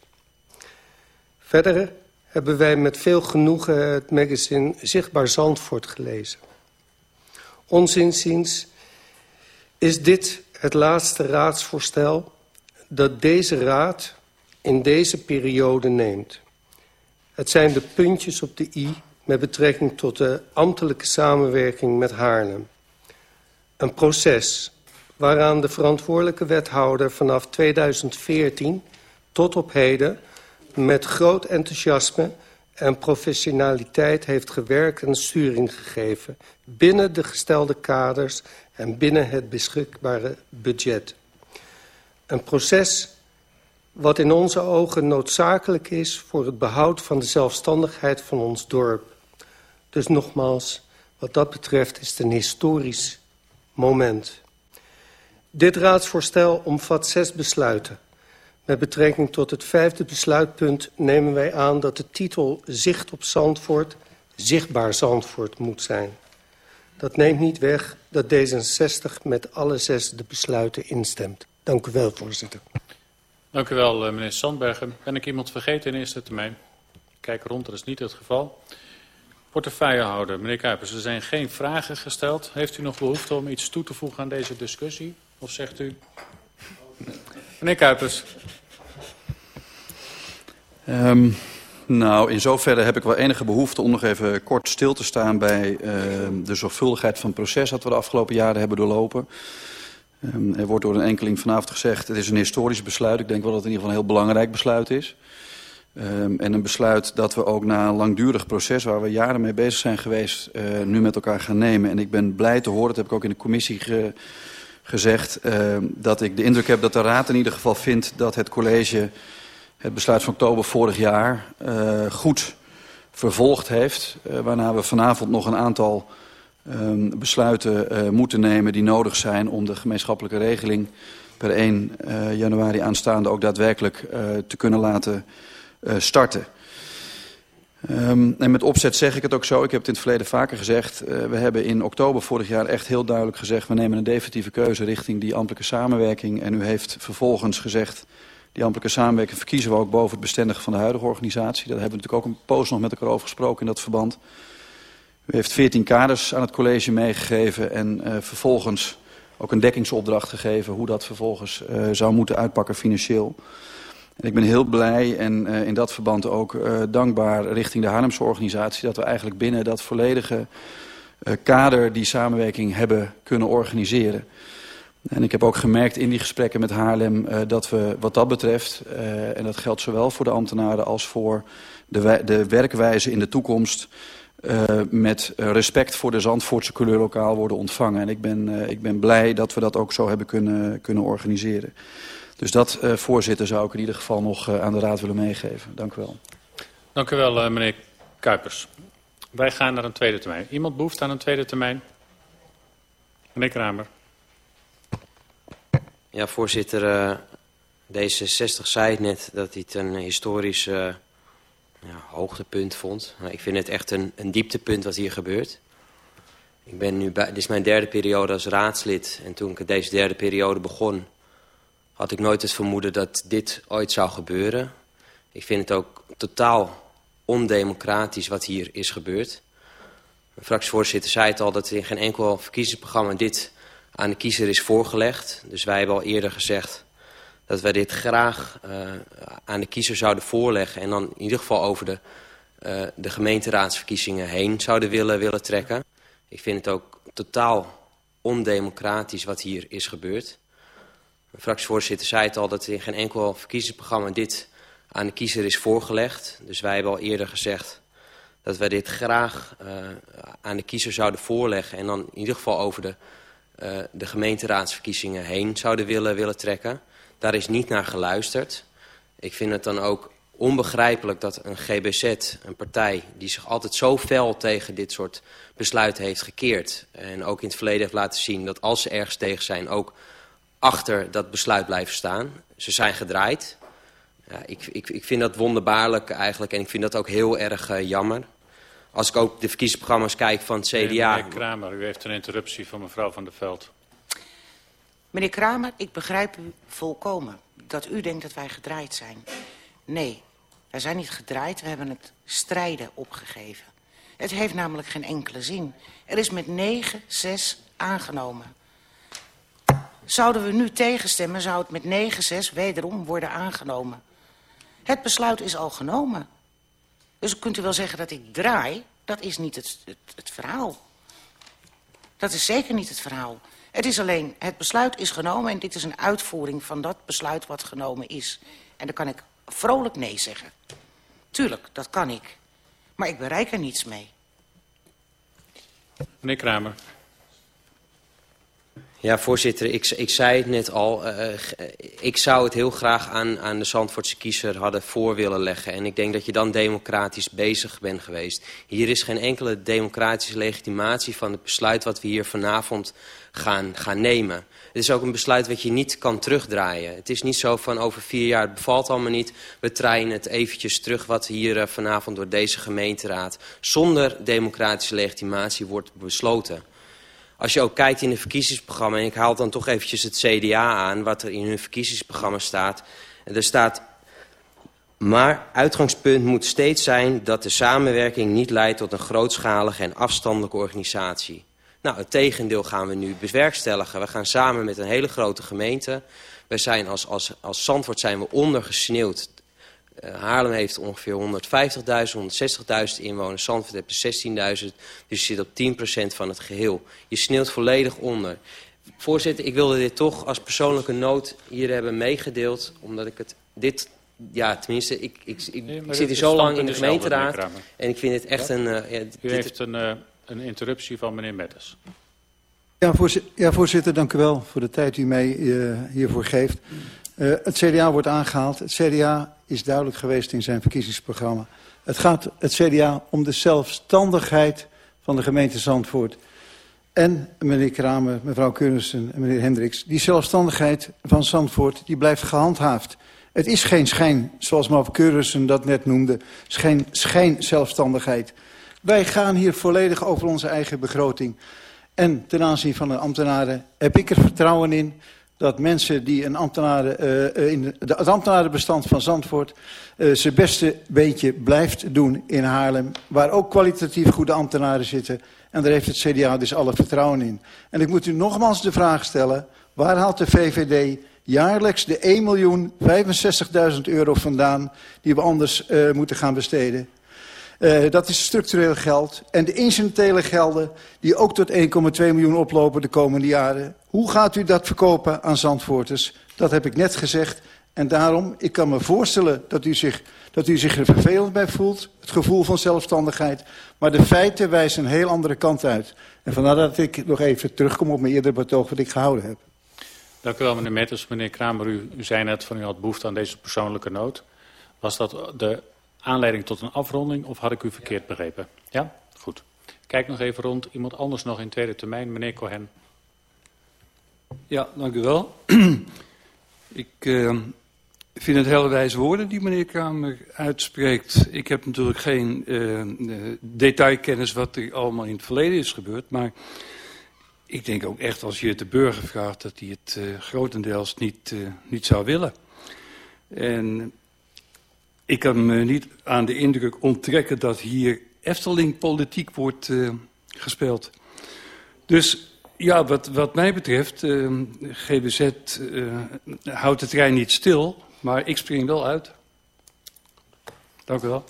Verder hebben wij met veel genoegen het magazine Zichtbaar Zandvoort gelezen. Ons inziens is dit het laatste raadsvoorstel dat deze raad in deze periode neemt. Het zijn de puntjes op de i met betrekking tot de ambtelijke samenwerking met Haarlem. Een proces waaraan de verantwoordelijke wethouder vanaf 2014 tot op heden met groot enthousiasme en professionaliteit heeft gewerkt en sturing gegeven binnen de gestelde kaders en binnen het beschikbare budget. Een proces wat in onze ogen noodzakelijk is voor het behoud van de zelfstandigheid van ons dorp. Dus nogmaals, wat dat betreft is het een historisch moment. Dit raadsvoorstel omvat zes besluiten. Met betrekking tot het vijfde besluitpunt nemen wij aan dat de titel Zicht op Zandvoort zichtbaar Zandvoort moet zijn. Dat neemt niet weg dat D66 met alle zes de besluiten instemt. Dank u wel, voorzitter. Dank u wel, eh, meneer Sandbergen. Ben ik iemand vergeten in eerste termijn? Kijk rond, dat is niet het geval. Portefeuillehouder, meneer Kuipers, er zijn geen vragen gesteld. Heeft u nog behoefte om iets toe te voegen aan deze discussie? Of zegt u... Meneer Kuipers. Um, nou, in zoverre heb ik wel enige behoefte om nog even kort stil te staan... bij uh, de zorgvuldigheid van het proces dat we de afgelopen jaren hebben doorlopen. Um, er wordt door een enkeling vanavond gezegd... het is een historisch besluit. Ik denk wel dat het in ieder geval een heel belangrijk besluit is. Um, en een besluit dat we ook na een langdurig proces... waar we jaren mee bezig zijn geweest, uh, nu met elkaar gaan nemen. En ik ben blij te horen, dat heb ik ook in de commissie ge gezegd... Uh, dat ik de indruk heb dat de Raad in ieder geval vindt dat het college het besluit van oktober vorig jaar uh, goed vervolgd heeft. Uh, waarna we vanavond nog een aantal um, besluiten uh, moeten nemen die nodig zijn om de gemeenschappelijke regeling per 1 uh, januari aanstaande ook daadwerkelijk uh, te kunnen laten starten. Um, en met opzet zeg ik het ook zo, ik heb het in het verleden vaker gezegd. We hebben in oktober vorig jaar echt heel duidelijk gezegd... we nemen een definitieve keuze richting die ambtelijke samenwerking. En u heeft vervolgens gezegd... Die ambtelijke samenwerking verkiezen we ook boven het bestendigen van de huidige organisatie. Daar hebben we natuurlijk ook een poos nog met elkaar over gesproken in dat verband. U heeft veertien kaders aan het college meegegeven en uh, vervolgens ook een dekkingsopdracht gegeven... hoe dat vervolgens uh, zou moeten uitpakken financieel. En ik ben heel blij en uh, in dat verband ook dankbaar richting de Haarlemse organisatie... dat we eigenlijk binnen dat volledige kader die samenwerking hebben kunnen organiseren... En ik heb ook gemerkt in die gesprekken met Haarlem uh, dat we wat dat betreft... Uh, en dat geldt zowel voor de ambtenaren als voor de, de werkwijze in de toekomst... Uh, met respect voor de Zandvoortse kleurlokaal worden ontvangen. En ik ben, uh, ik ben blij dat we dat ook zo hebben kunnen, kunnen organiseren. Dus dat, uh, voorzitter, zou ik in ieder geval nog uh, aan de Raad willen meegeven. Dank u wel. Dank u wel, uh, meneer Kuipers. Wij gaan naar een tweede termijn. Iemand behoeft aan een tweede termijn? Meneer Kramer. Ja, voorzitter, uh, D66 zei het net dat hij het een historisch uh, ja, hoogtepunt vond. Nou, ik vind het echt een, een dieptepunt wat hier gebeurt. Ik ben nu bij, dit is mijn derde periode als raadslid. En toen ik deze derde periode begon, had ik nooit het vermoeden dat dit ooit zou gebeuren. Ik vind het ook totaal ondemocratisch wat hier is gebeurd. Mijn fractievoorzitter zei het al dat in geen enkel verkiezingsprogramma dit aan de kiezer is voorgelegd. Dus wij hebben al eerder gezegd dat wij dit graag uh, aan de kiezer zouden voorleggen... en dan in ieder geval over de, uh, de gemeenteraadsverkiezingen heen zouden willen, willen trekken. Ik vind het ook totaal ondemocratisch wat hier is gebeurd. Mijn fractievoorzitter zei het al dat in geen enkel verkiezingsprogramma dit aan de kiezer is voorgelegd. Dus wij hebben al eerder gezegd dat wij dit graag uh, aan de kiezer zouden voorleggen... en dan in ieder geval over de de gemeenteraadsverkiezingen heen zouden willen, willen trekken. Daar is niet naar geluisterd. Ik vind het dan ook onbegrijpelijk dat een GBZ, een partij die zich altijd zo fel tegen dit soort besluiten heeft gekeerd... en ook in het verleden heeft laten zien dat als ze ergens tegen zijn... ook achter dat besluit blijven staan. Ze zijn gedraaid. Ja, ik, ik, ik vind dat wonderbaarlijk eigenlijk en ik vind dat ook heel erg uh, jammer. Als ik ook de verkiezingsprogramma's kijk van het CDA... Meneer Kramer, u heeft een interruptie van mevrouw Van der Veld. Meneer Kramer, ik begrijp u volkomen dat u denkt dat wij gedraaid zijn. Nee, wij zijn niet gedraaid, we hebben het strijden opgegeven. Het heeft namelijk geen enkele zin. Er is met 9-6 aangenomen. Zouden we nu tegenstemmen, zou het met 9-6 wederom worden aangenomen. Het besluit is al genomen. Dus kunt u wel zeggen dat ik draai. Dat is niet het, het, het verhaal. Dat is zeker niet het verhaal. Het is alleen, het besluit is genomen en dit is een uitvoering van dat besluit wat genomen is. En dan kan ik vrolijk nee zeggen. Tuurlijk, dat kan ik. Maar ik bereik er niets mee. Meneer Kramer. Ja, voorzitter, ik, ik zei het net al. Uh, ik zou het heel graag aan, aan de Zandvoortse kiezer hadden voor willen leggen. En ik denk dat je dan democratisch bezig bent geweest. Hier is geen enkele democratische legitimatie van het besluit wat we hier vanavond gaan, gaan nemen. Het is ook een besluit wat je niet kan terugdraaien. Het is niet zo van over vier jaar, het bevalt allemaal niet. We draaien het eventjes terug wat hier vanavond door deze gemeenteraad... zonder democratische legitimatie wordt besloten. Als je ook kijkt in het verkiezingsprogramma... en ik haal dan toch eventjes het CDA aan... wat er in hun verkiezingsprogramma staat. Er staat... Maar uitgangspunt moet steeds zijn dat de samenwerking niet leidt tot een grootschalige en afstandelijke organisatie. Nou, het tegendeel gaan we nu bewerkstelligen. We gaan samen met een hele grote gemeente. We zijn als, als, als Zandvoort zijn we ondergesneeuwd uh, Haarlem heeft ongeveer 150.000, 160.000 inwoners. Zandvoort heeft er 16.000. Dus je zit op 10% van het geheel. Je sneeuwt volledig onder. Voorzitter, ik wilde dit toch als persoonlijke noot hier hebben meegedeeld. Omdat ik het dit... Ja, tenminste, ik, ik, ik, nee, ik zit hier zo lang in de gemeenteraad. En ik vind het echt ja? een... Uh, ja, U heeft een, uh, een interruptie van meneer Metters. Ja, voorzitter, ja, voorzitter, dank u wel voor de tijd die u mij uh, hiervoor geeft. Uh, het CDA wordt aangehaald. Het CDA is duidelijk geweest in zijn verkiezingsprogramma. Het gaat het CDA om de zelfstandigheid van de gemeente Zandvoort. En meneer Kramer, mevrouw Keurnissen en meneer Hendricks. Die zelfstandigheid van Zandvoort die blijft gehandhaafd. Het is geen schijn, zoals mevrouw Keurnissen dat net noemde. Geen schijnzelfstandigheid. Wij gaan hier volledig over onze eigen begroting. En ten aanzien van de ambtenaren heb ik er vertrouwen in dat mensen die een ambtenaren, uh, in de, het ambtenarenbestand van Zandvoort uh, zijn beste beentje blijft doen in Haarlem. Waar ook kwalitatief goede ambtenaren zitten. En daar heeft het CDA dus alle vertrouwen in. En ik moet u nogmaals de vraag stellen. Waar haalt de VVD jaarlijks de 1.065.000 euro vandaan die we anders moeten gaan besteden? Uh, dat is structureel geld. En de incidentele gelden die ook tot 1,2 miljoen oplopen de komende jaren. Hoe gaat u dat verkopen aan Zandvoorters? Dat heb ik net gezegd. En daarom, ik kan me voorstellen dat u zich, dat u zich er vervelend bij voelt. Het gevoel van zelfstandigheid. Maar de feiten wijzen een heel andere kant uit. En vandaar dat ik nog even terugkom op mijn eerdere betoog wat ik gehouden heb. Dank u wel, meneer Metters. Meneer Kramer, u, u zei net van u had behoefte aan deze persoonlijke noot. Was dat de aanleiding tot een afronding of had ik u verkeerd begrepen? Ja? Goed. Kijk nog even rond. Iemand anders nog in tweede termijn. Meneer Cohen. Ja, dank u wel. (clears throat) ik uh, vind het hele wijze woorden die meneer Kramer uitspreekt. Ik heb natuurlijk geen uh, detailkennis wat er allemaal in het verleden is gebeurd. Maar ik denk ook echt als je het de burger vraagt dat hij het uh, grotendeels niet, niet zou willen. En ik kan me niet aan de indruk onttrekken dat hier Efteling-politiek wordt uh, gespeeld. Dus ja, wat, wat mij betreft, uh, GBZ uh, houdt de trein niet stil, maar ik spring wel uit. Dank u wel.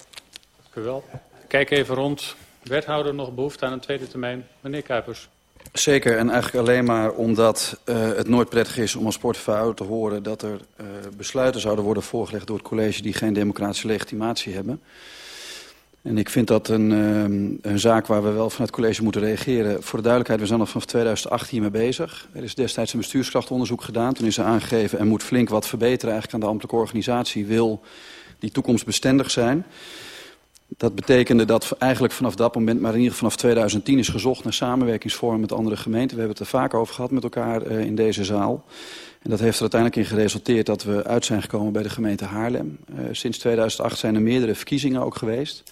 Dank u wel. Kijk even rond. Wethouder nog behoefte aan een tweede termijn. Meneer Kuipers. Zeker, en eigenlijk alleen maar omdat uh, het nooit prettig is om als portefeuille te horen dat er uh, besluiten zouden worden voorgelegd door het college die geen democratische legitimatie hebben. En ik vind dat een, um, een zaak waar we wel vanuit het college moeten reageren. Voor de duidelijkheid, we zijn al vanaf 2008 hiermee bezig. Er is destijds een bestuurskrachtonderzoek gedaan. Toen is er aangegeven, er moet flink wat verbeteren eigenlijk aan de ambtelijke organisatie. Wil die toekomstbestendig zijn. Dat betekende dat eigenlijk vanaf dat moment, maar in ieder geval vanaf 2010 is gezocht naar samenwerkingsvormen met andere gemeenten. We hebben het er vaak over gehad met elkaar uh, in deze zaal. En dat heeft er uiteindelijk in geresulteerd dat we uit zijn gekomen bij de gemeente Haarlem. Uh, sinds 2008 zijn er meerdere verkiezingen ook geweest.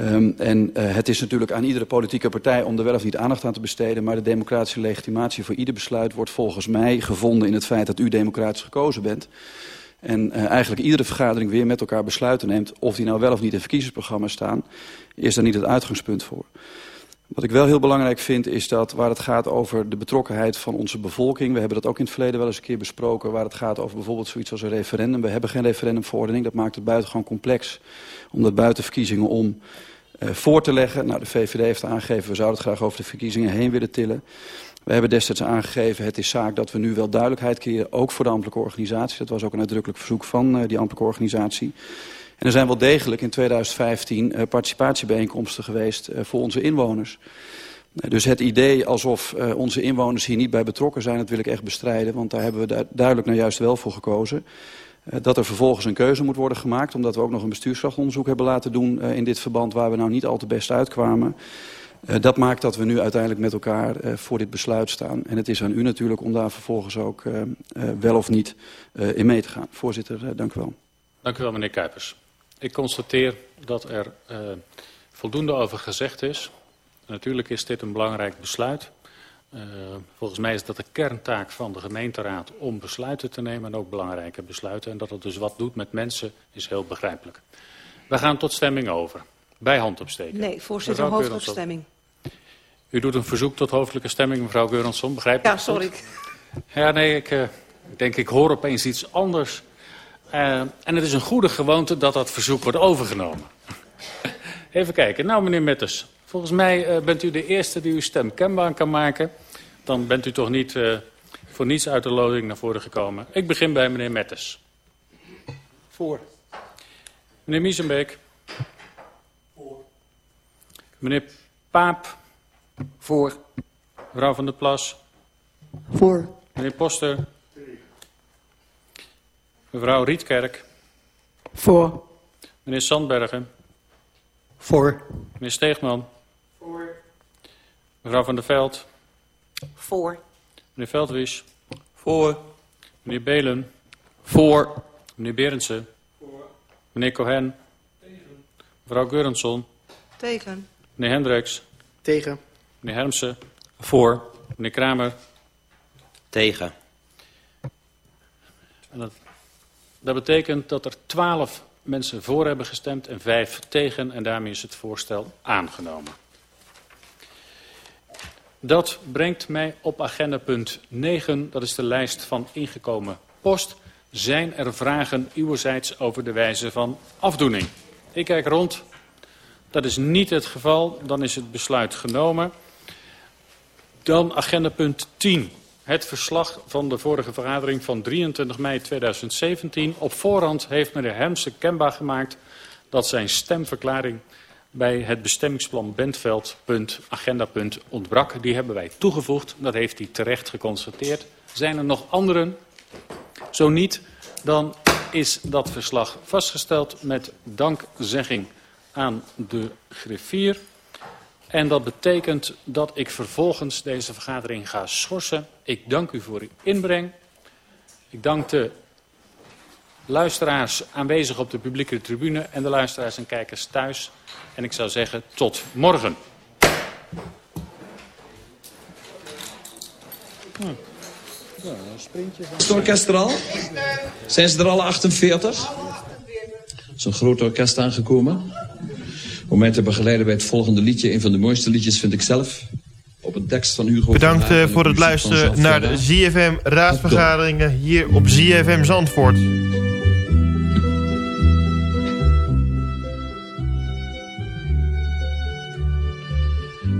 Um, en uh, het is natuurlijk aan iedere politieke partij om er wel of niet aandacht aan te besteden. Maar de democratische legitimatie voor ieder besluit wordt volgens mij gevonden in het feit dat u democratisch gekozen bent. En uh, eigenlijk iedere vergadering weer met elkaar besluiten neemt of die nou wel of niet in verkiezingsprogramma staan, is daar niet het uitgangspunt voor. Wat ik wel heel belangrijk vind is dat waar het gaat over de betrokkenheid van onze bevolking, we hebben dat ook in het verleden wel eens een keer besproken, waar het gaat over bijvoorbeeld zoiets als een referendum. We hebben geen referendumverordening, dat maakt het buitengewoon complex om dat buiten verkiezingen om uh, voor te leggen. Nou, de VVD heeft aangegeven, we zouden het graag over de verkiezingen heen willen tillen. We hebben destijds aangegeven, het is zaak dat we nu wel duidelijkheid creëren, ook voor de ambtelijke organisatie. Dat was ook een uitdrukkelijk verzoek van uh, die ambtelijke organisatie. En er zijn wel degelijk in 2015 uh, participatiebijeenkomsten geweest uh, voor onze inwoners. Dus het idee alsof onze inwoners hier niet bij betrokken zijn, dat wil ik echt bestrijden. Want daar hebben we duidelijk nou juist wel voor gekozen. Dat er vervolgens een keuze moet worden gemaakt, omdat we ook nog een bestuurskrachtonderzoek hebben laten doen in dit verband waar we nou niet al te best uitkwamen. Dat maakt dat we nu uiteindelijk met elkaar voor dit besluit staan. En het is aan u natuurlijk om daar vervolgens ook wel of niet in mee te gaan. Voorzitter, dank u wel. Dank u wel, meneer Kuipers. Ik constateer dat er voldoende over gezegd is. Natuurlijk is dit een belangrijk besluit. Volgens mij is dat de kerntaak van de gemeenteraad om besluiten te nemen en ook belangrijke besluiten. En dat het dus wat doet met mensen is heel begrijpelijk. We gaan tot stemming over. Bij hand opsteken. Nee, voorzitter, hoofdelijke stemming. U doet een verzoek tot hoofdelijke stemming, mevrouw Geuransson, begrijp ik? Ja, sorry. Ja, nee, ik uh, denk ik hoor opeens iets anders. Uh, en het is een goede gewoonte dat dat verzoek wordt overgenomen. (laughs) Even kijken. Nou, meneer Metters, Volgens mij uh, bent u de eerste die uw stem kenbaar kan maken. Dan bent u toch niet uh, voor niets uit de loting naar voren gekomen. Ik begin bij meneer Metters. Voor. Meneer Miesenbeek. Voor. Meneer Paap. Voor. Mevrouw van der Plas. Voor. Meneer Poster. Mevrouw Rietkerk. Voor. Meneer Sandbergen. Voor. Meneer Steegman. Mevrouw van der Veld. Voor. Meneer Veldwies. Voor. Meneer Belen. Voor. Meneer Berendsen. Voor. Meneer Cohen. Tegen. Mevrouw Geurensson. Tegen. Meneer Hendricks. Tegen. Meneer Hermsen. Voor. Meneer Kramer. Tegen. En dat, dat betekent dat er twaalf mensen voor hebben gestemd en vijf tegen en daarmee is het voorstel aangenomen. Dat brengt mij op agenda punt 9, dat is de lijst van ingekomen post. Zijn er vragen uwerzijds over de wijze van afdoening? Ik kijk rond. Dat is niet het geval. Dan is het besluit genomen. Dan agenda punt 10. Het verslag van de vorige vergadering van 23 mei 2017. Op voorhand heeft meneer Hemse kenbaar gemaakt dat zijn stemverklaring bij het bestemmingsplan Bentveld, punt, agendapunt ontbrak. Die hebben wij toegevoegd. Dat heeft hij terecht geconstateerd. Zijn er nog anderen? Zo niet, dan is dat verslag vastgesteld met dankzegging aan de griffier. En dat betekent dat ik vervolgens deze vergadering ga schorsen. Ik dank u voor uw inbreng. Ik dank de luisteraars aanwezig op de publieke tribune en de luisteraars en kijkers thuis. En ik zou zeggen tot morgen. Hm. Ja, Is het orkest er al? Zijn ze er alle 48? Zo'n groot orkest aangekomen. Om mij te begeleiden bij het volgende liedje. Een van de mooiste liedjes vind ik zelf. Op een tekst van Hugo Bedankt uh, voor het luisteren naar de ZFM raadsvergaderingen hier op ZFM Zandvoort.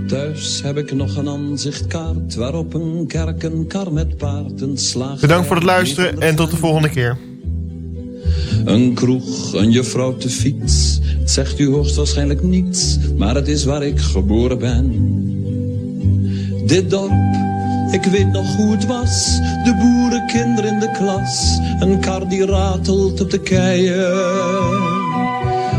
Thuis heb ik nog een aanzichtkaart waarop een kerk, een kar met paard, een slag. Bedankt voor het luisteren en tot de volgende keer. Een kroeg, een juffrouw te fiets. Het zegt u hoogstwaarschijnlijk niets, maar het is waar ik geboren ben. Dit dorp, ik weet nog hoe het was. De boerenkinderen in de klas. Een kar die ratelt op de keien.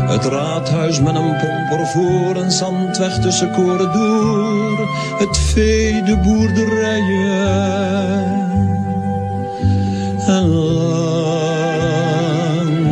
Het raadhuis met een pomper voor, een zandweg tussen koren door. Het vee, de boerderijen. En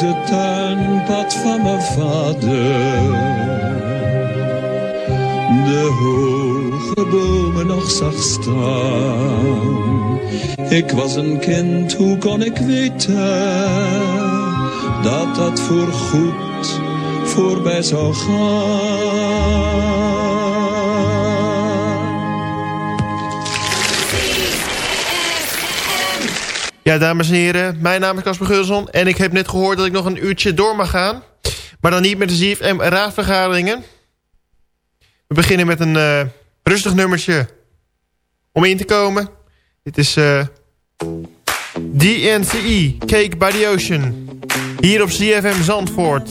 het tuinpad van mijn vader de hoge bomen nog zag staan. Ik was een kind, hoe kon ik weten dat dat voor goed voorbij zou gaan? Ja, dames en heren, mijn naam is Casper Geulson en ik heb net gehoord dat ik nog een uurtje door mag gaan. Maar dan niet met de ZFM raadsvergaderingen. We beginnen met een uh, rustig nummertje om in te komen. Dit is uh, DNCE, Cake by the Ocean. Hier op CFM Zandvoort.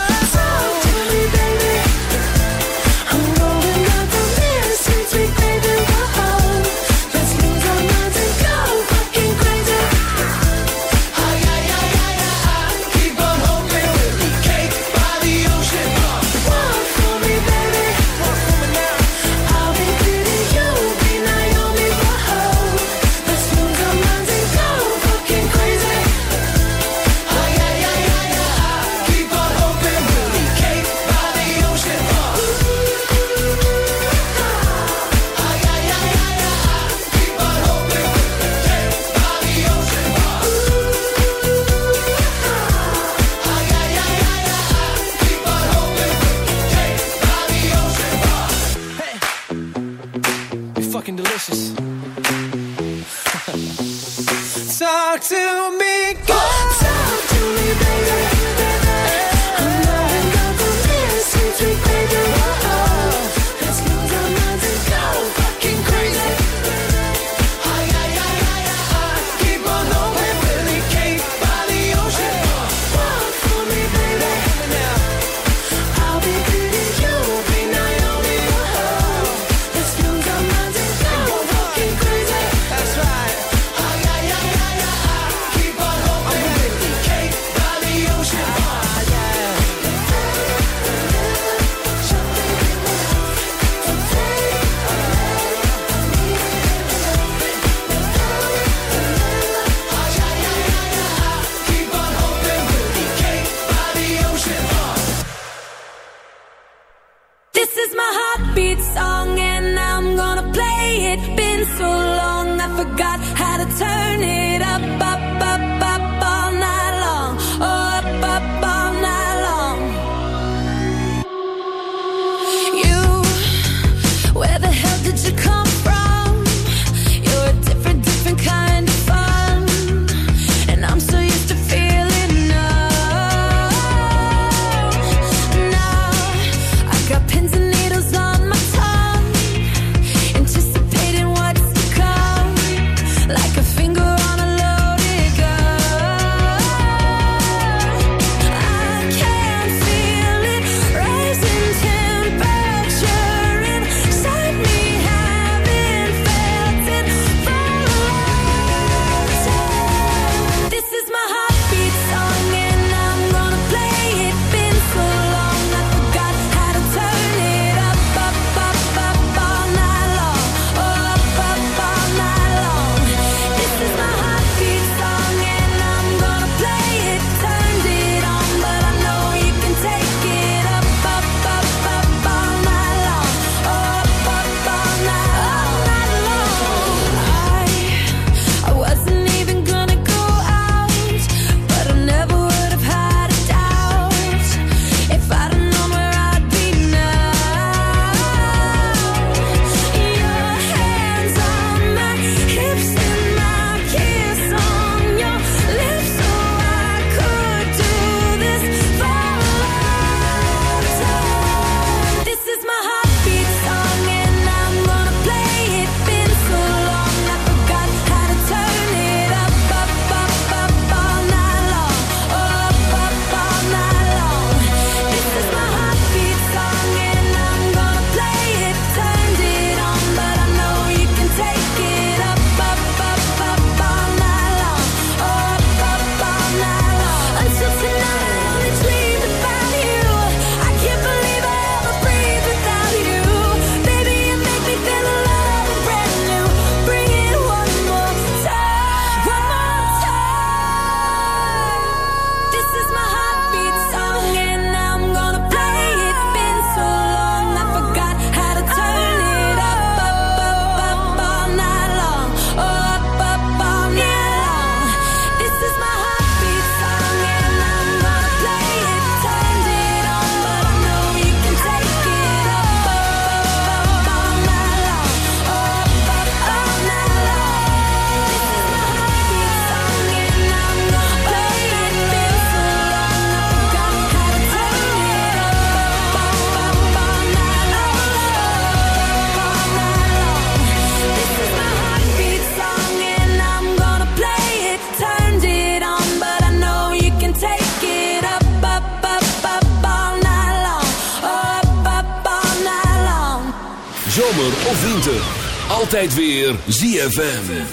Altijd weer ZFM.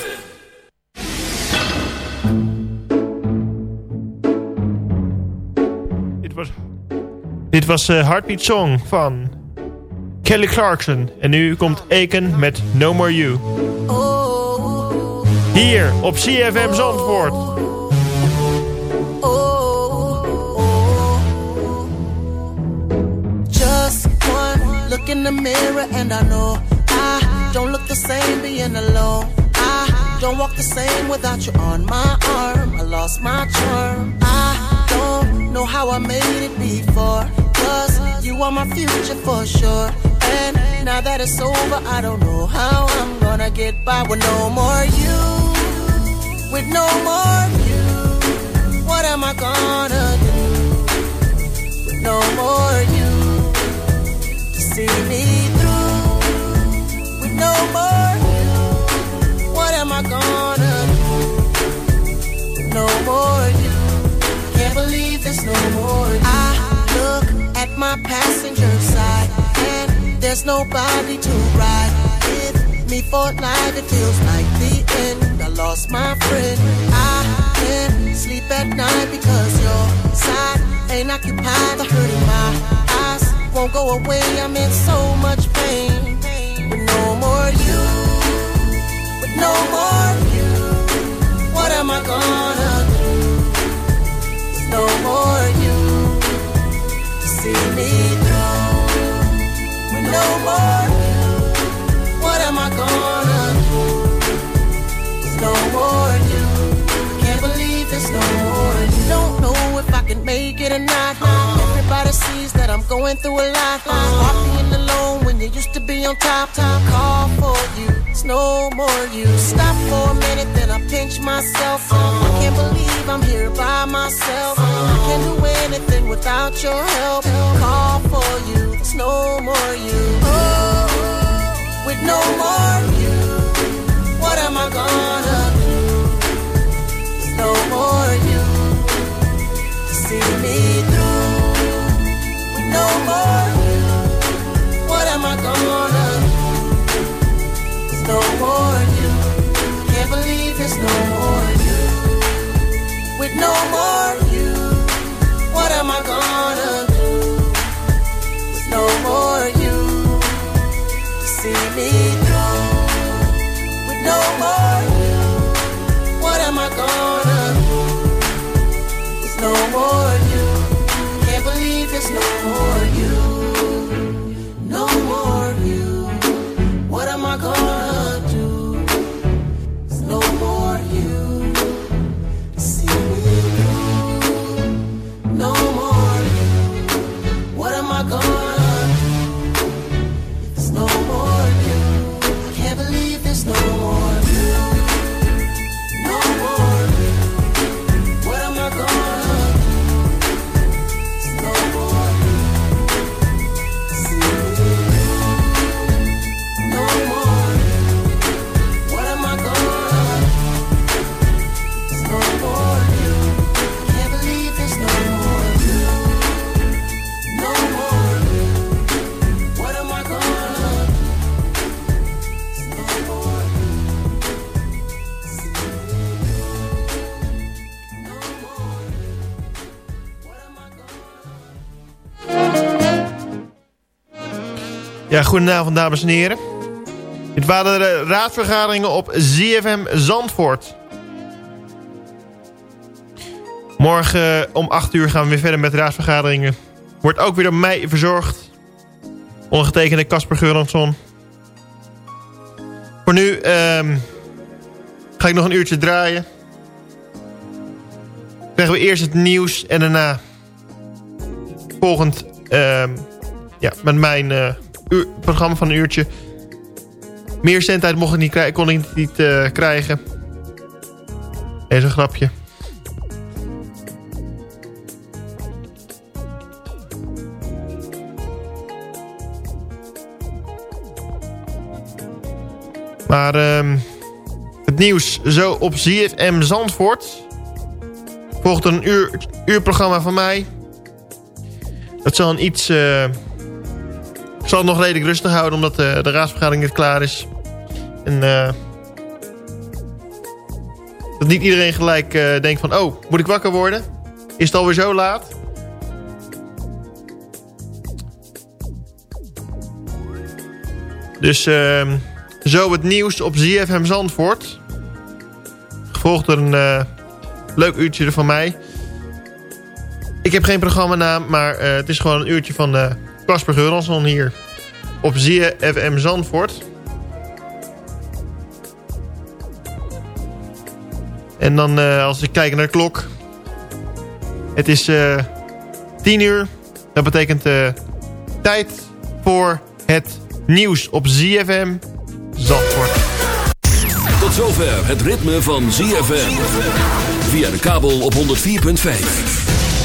Dit was, dit was eh, Heartbeat Song van Kelly Clarkson. En nu komt Aiken met No More You. Hier op CFM Zandvoort. Just one look in the mirror and I know I the same being alone. I don't walk the same without you on my arm. I lost my charm. I don't know how I made it before. Cause you are my future for sure. And now that it's over, I don't know how I'm gonna get by with no more you. With no more you. What am I gonna do? With no more you see me no more what am I gonna do? No more you, can't believe there's no more you. I look at my passenger side, and there's nobody to ride with me for life. It feels like the end. I lost my friend. I can't sleep at night because your side ain't occupied. The hurt in my eyes won't go away. I'm in so much pain. More you, with no more you, what am I gonna do? With no more you to see me through. With no more you, what am I gonna do? With no more you, can't believe there's no more you. Don't know if I can make it or not. Sees that I'm going through a lot. Start being alone when you used to be on top. Time call for you. It's no more you. Stop for a minute, then I pinch myself. I can't believe I'm here by myself. I can't do anything without your help. Call for you. It's no more you. Oh, with no more no more Ja, goedenavond dames en heren. Dit waren de raadsvergaderingen op ZFM Zandvoort. Morgen om 8 uur gaan we weer verder met raadsvergaderingen. Wordt ook weer door mij verzorgd. Ondergetekende Casper Geuransson. Voor nu ehm, ga ik nog een uurtje draaien. Krijgen we eerst het nieuws en daarna volgend ehm, ja, met mijn eh, programma van een uurtje. Meer zendtijd mocht ik niet kon ik niet eh, krijgen. Deze een grapje. Maar ehm, het nieuws zo op ZFM Zandvoort. Volgt een uur, uurprogramma van mij. Dat zal een iets eh, zal het nog redelijk rustig houden omdat eh, de raadsvergadering net klaar is. En eh, dat niet iedereen gelijk eh, denkt van... Oh, moet ik wakker worden? Is het alweer zo laat? Dus ehm, zo het nieuws op ZFM Zandvoort. Gevolgd door een leuk uurtje van mij. Ik heb geen programmanaam, maar het is gewoon een uurtje van Casper Geuransson hier. Op ZFM Zandvoort. En dan eh, als ik kijk naar de klok. Het is eh 10 uur. Dat betekent eh, tijd voor het nieuws op ZFM Zandvoort. Tot zover het ritme van ZFM. Via de kabel op 104.5.